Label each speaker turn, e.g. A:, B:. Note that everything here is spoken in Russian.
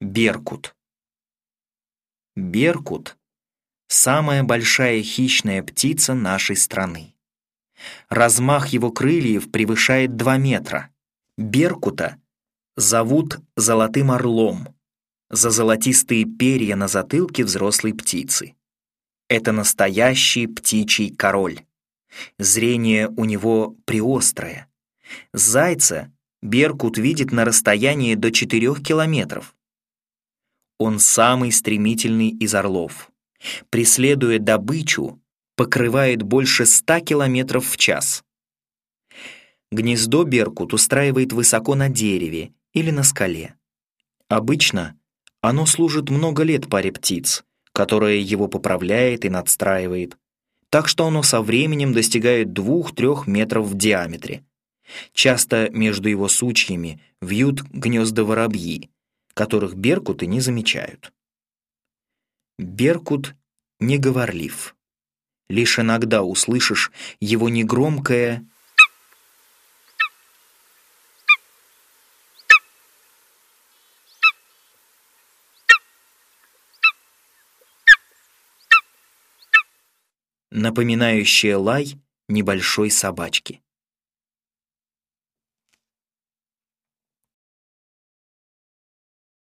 A: Беркут. Беркут — самая большая хищная птица нашей страны. Размах его крыльев превышает 2 метра. Беркута зовут золотым орлом за золотистые перья на затылке взрослой птицы. Это настоящий птичий король. Зрение у него приострое. Зайца Беркут видит на расстоянии до 4 километров. Он самый стремительный из орлов. Преследуя добычу, покрывает больше 100 километров в час. Гнездо Беркут устраивает высоко на дереве или на скале. Обычно оно служит много лет паре птиц, которая его поправляет и надстраивает, так что оно со временем достигает 2-3 метров в диаметре. Часто между его сучьями вьют гнезда воробьи, которых беркуты не замечают. Беркут неговорлив. Лишь иногда услышишь его негромкое напоминающее лай небольшой собачки.